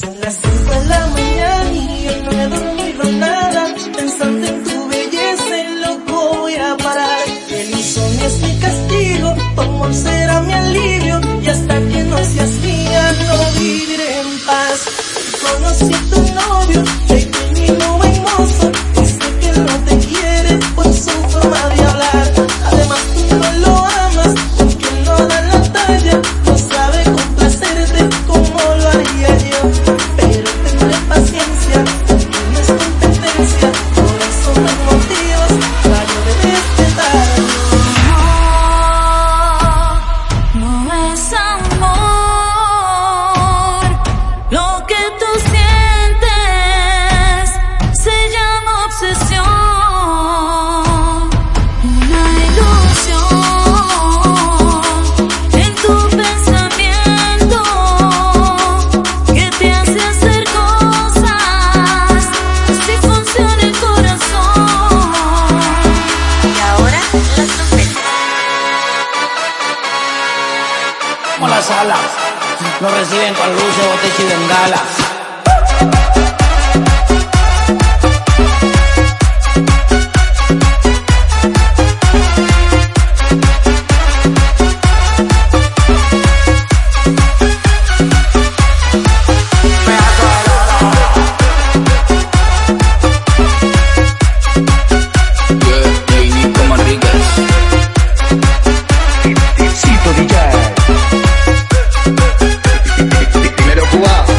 Son las cinco de la mañana y yo no he dormido nada. Pensando en tu belleza y loco voy a parar. El insomnio es mi castigo, tu amor será mi alivio. Y hasta que no seas mía no viviré en paz. Conocí tu novio, las. Como la sala, nos reciben con luces, botella y bengala. Wow.